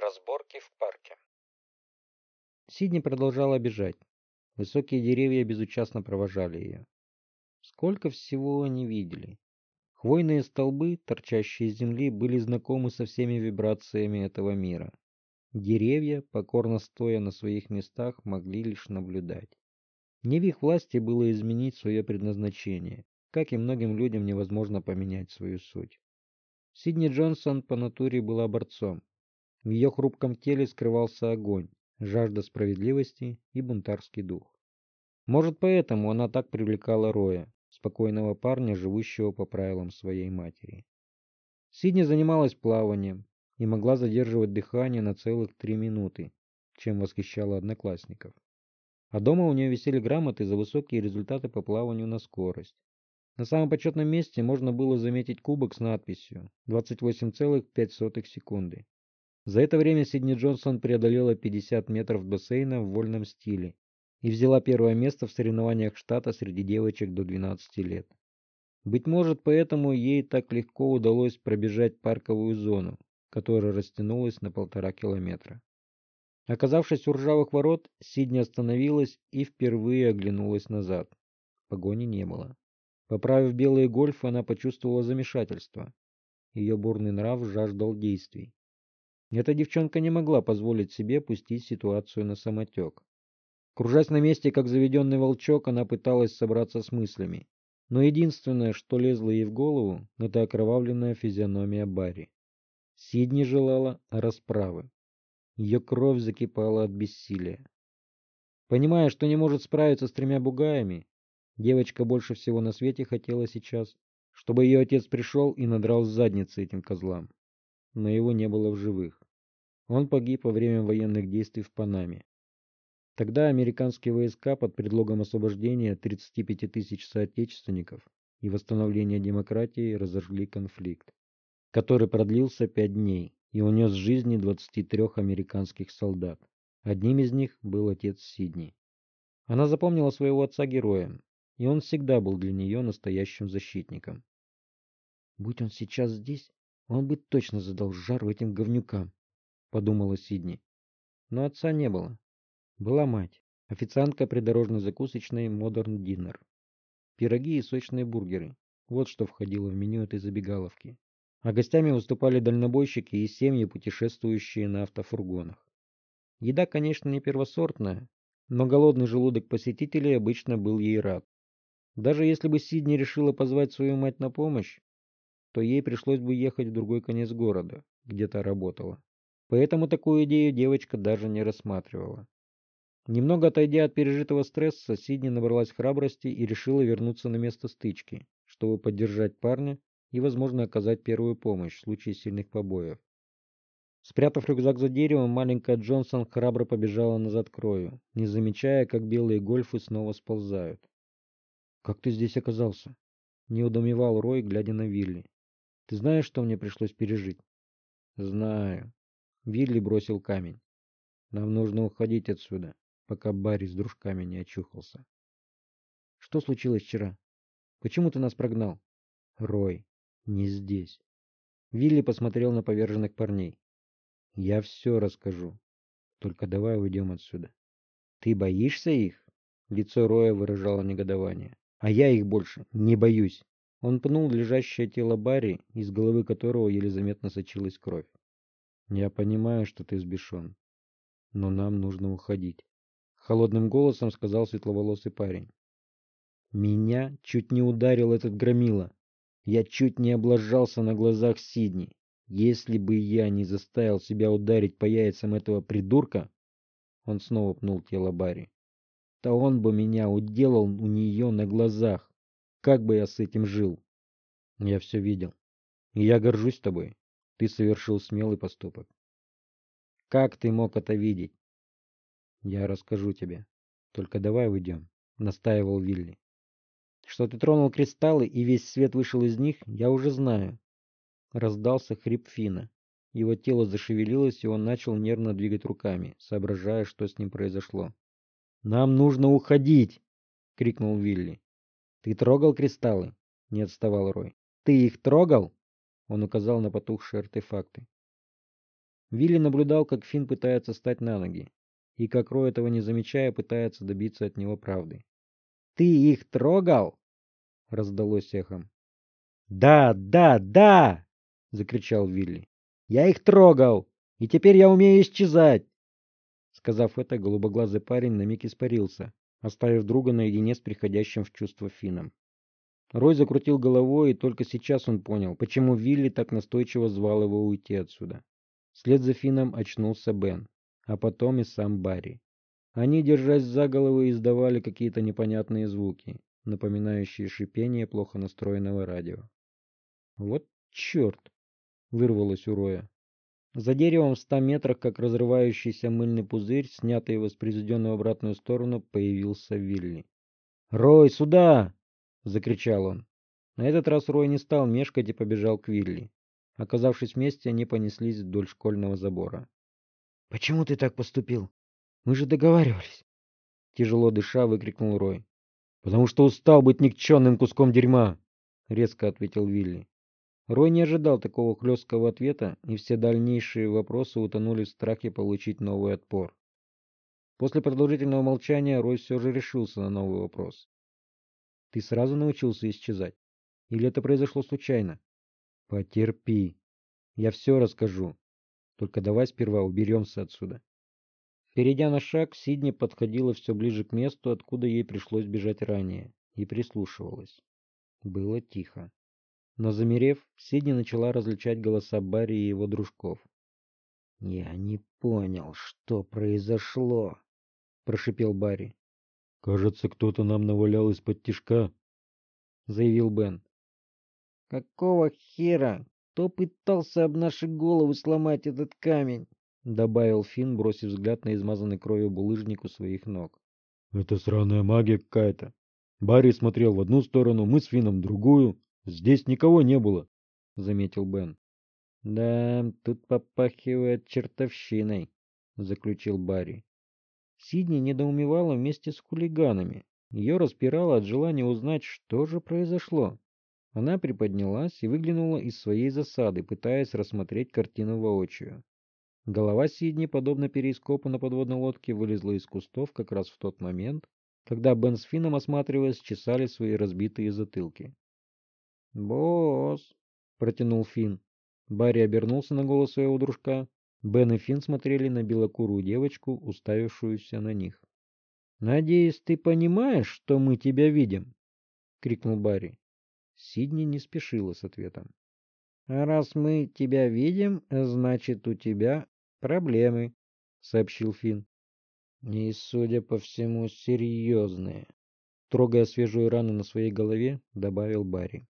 Разборки в парке. Сидни продолжала бежать. Высокие деревья безучастно провожали ее. Сколько всего они видели. Хвойные столбы, торчащие из земли, были знакомы со всеми вибрациями этого мира. Деревья, покорно стоя на своих местах, могли лишь наблюдать. Не в их власти было изменить свое предназначение, как и многим людям невозможно поменять свою суть. Сидни Джонсон по натуре была борцом. В ее хрупком теле скрывался огонь, жажда справедливости и бунтарский дух. Может, поэтому она так привлекала Роя, спокойного парня, живущего по правилам своей матери. Сидни занималась плаванием и могла задерживать дыхание на целых три минуты, чем восхищала одноклассников. А дома у нее висели грамоты за высокие результаты по плаванию на скорость. На самом почетном месте можно было заметить кубок с надписью 28,5 секунды. За это время Сидни Джонсон преодолела 50 метров бассейна в вольном стиле и взяла первое место в соревнованиях штата среди девочек до 12 лет. Быть может, поэтому ей так легко удалось пробежать парковую зону, которая растянулась на полтора километра. Оказавшись у ржавых ворот, Сидни остановилась и впервые оглянулась назад. Погони не было. Поправив белые гольфы, она почувствовала замешательство. Ее бурный нрав жаждал действий. Эта девчонка не могла позволить себе пустить ситуацию на самотек. Кружась на месте, как заведенный волчок, она пыталась собраться с мыслями. Но единственное, что лезло ей в голову, это окровавленная физиономия Барри. Сидни желала расправы. Ее кровь закипала от бессилия. Понимая, что не может справиться с тремя бугаями, девочка больше всего на свете хотела сейчас, чтобы ее отец пришел и надрал задницы этим козлам. Но его не было в живых. Он погиб во время военных действий в Панаме. Тогда американские войска под предлогом освобождения 35 тысяч соотечественников и восстановления демократии разожгли конфликт, который продлился пять дней и унес жизни 23 американских солдат. Одним из них был отец Сидни. Она запомнила своего отца героем, и он всегда был для нее настоящим защитником. «Будь он сейчас здесь, он бы точно задал жару этим говнюкам», подумала Сидни. Но отца не было. Была мать, официантка придорожной закусочной Modern Dinner. Пироги и сочные бургеры. Вот что входило в меню этой забегаловки. А гостями выступали дальнобойщики и семьи, путешествующие на автофургонах. Еда, конечно, не первосортная, но голодный желудок посетителей обычно был ей рад. Даже если бы Сидни решила позвать свою мать на помощь, то ей пришлось бы ехать в другой конец города, где та работала. Поэтому такую идею девочка даже не рассматривала. Немного отойдя от пережитого стресса, Сидни набралась храбрости и решила вернуться на место стычки, чтобы поддержать парня и, возможно, оказать первую помощь в случае сильных побоев. Спрятав рюкзак за деревом, маленькая Джонсон храбро побежала назад к Рою, не замечая, как белые гольфы снова сползают. «Как ты здесь оказался?» — не удомевал Рой, глядя на Вилли. «Ты знаешь, что мне пришлось пережить?» «Знаю», Вилли бросил камень. Нам нужно уходить отсюда, пока Барри с дружками не очухался. Что случилось вчера? Почему ты нас прогнал? Рой, не здесь. Вилли посмотрел на поверженных парней. Я все расскажу. Только давай уйдем отсюда. Ты боишься их? Лицо Роя выражало негодование. А я их больше не боюсь. Он пнул лежащее тело Барри, из головы которого еле заметно сочилась кровь. Я понимаю, что ты сбешен, но нам нужно уходить. Холодным голосом сказал светловолосый парень. Меня чуть не ударил этот громила. Я чуть не облажался на глазах Сидни. Если бы я не заставил себя ударить по яйцам этого придурка, он снова пнул тело Барри, то он бы меня уделал у нее на глазах. Как бы я с этим жил? Я все видел. И я горжусь тобой. Ты совершил смелый поступок. Как ты мог это видеть? Я расскажу тебе. Только давай уйдем, настаивал Вилли. Что ты тронул кристаллы и весь свет вышел из них, я уже знаю. Раздался хрип Фина. Его тело зашевелилось, и он начал нервно двигать руками, соображая, что с ним произошло. «Нам нужно уходить!» — крикнул Вилли. «Ты трогал кристаллы?» — не отставал Рой. «Ты их трогал?» Он указал на потухшие артефакты. Вилли наблюдал, как Финн пытается встать на ноги, и как Рой этого не замечая, пытается добиться от него правды. «Ты их трогал?» — раздалось эхом. «Да, да, да!» — закричал Вилли. «Я их трогал, и теперь я умею исчезать!» Сказав это, голубоглазый парень на миг испарился, оставив друга наедине с приходящим в чувство Фином. Рой закрутил головой, и только сейчас он понял, почему Вилли так настойчиво звал его уйти отсюда. Вслед за Фином очнулся Бен, а потом и сам Барри. Они, держась за головы, издавали какие-то непонятные звуки, напоминающие шипение плохо настроенного радио. «Вот черт!» — вырвалось у Роя. За деревом в ста метрах, как разрывающийся мыльный пузырь, снятый воспроизведенный в обратную сторону, появился Вилли. «Рой, сюда!» — закричал он. На этот раз Рой не стал мешкать и побежал к Вилли. Оказавшись вместе, они понеслись вдоль школьного забора. «Почему ты так поступил? Мы же договаривались!» Тяжело дыша, выкрикнул Рой. «Потому что устал быть никчемным куском дерьма!» — резко ответил Вилли. Рой не ожидал такого хлесткого ответа, и все дальнейшие вопросы утонули в страхе получить новый отпор. После продолжительного молчания Рой все же решился на новый вопрос. «Ты сразу научился исчезать? Или это произошло случайно?» «Потерпи. Я все расскажу. Только давай сперва уберемся отсюда». Перейдя на шаг, Сидни подходила все ближе к месту, откуда ей пришлось бежать ранее, и прислушивалась. Было тихо. Но замерев, Сидни начала различать голоса Барри и его дружков. «Я не понял, что произошло», — прошипел Барри. «Кажется, кто-то нам навалял из-под тишка», — заявил Бен. «Какого хера? Кто пытался об наши головы сломать этот камень?» — добавил Финн, бросив взгляд на измазанный кровью булыжник у своих ног. «Это сраная магия какая-то. Барри смотрел в одну сторону, мы с Финном в другую. Здесь никого не было, — заметил Бен. — Да, тут попахивает чертовщиной, — заключил Барри. Сидни недоумевала вместе с хулиганами. Ее распирало от желания узнать, что же произошло. Она приподнялась и выглянула из своей засады, пытаясь рассмотреть картину воочию. Голова Сидни, подобно перископу на подводной лодке, вылезла из кустов как раз в тот момент, когда Бен с Финном, осматриваясь, чесали свои разбитые затылки. «Босс!» — протянул Финн. Барри обернулся на голос своего дружка. Бен и Финн смотрели на белокурую девочку, уставившуюся на них. «Надеюсь, ты понимаешь, что мы тебя видим?» — крикнул Барри. Сидни не спешила с ответом. «А раз мы тебя видим, значит, у тебя проблемы», — сообщил Финн. «И, судя по всему, серьезные», — трогая свежую рану на своей голове, добавил Барри.